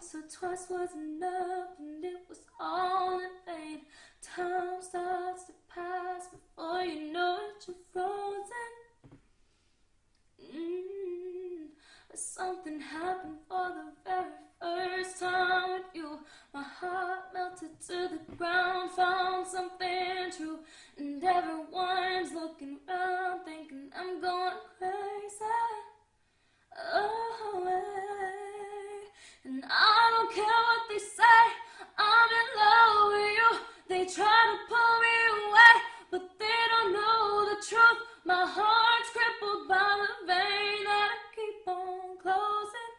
twice was enough, and it was all in vain. Time starts to pass before you know it, you're frozen. Mm, something happened for the very first time with you. My heart melted to the ground, found something true, and everyone's looking around, And I don't care what they say, I'm in love with you. They try to pull me away, but they don't know the truth. My heart's crippled by the vein that I keep on closing.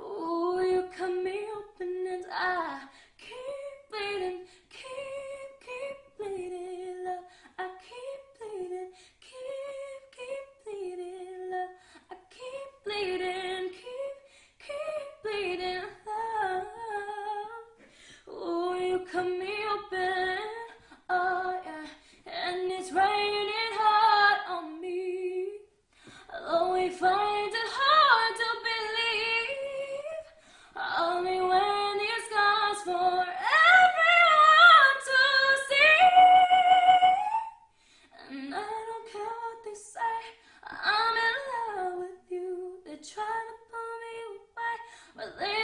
Ooh, you cut me open and I keep bleeding, keep, keep bleeding. Love. I keep bleeding, keep, keep bleeding. Love. I keep bleeding. but there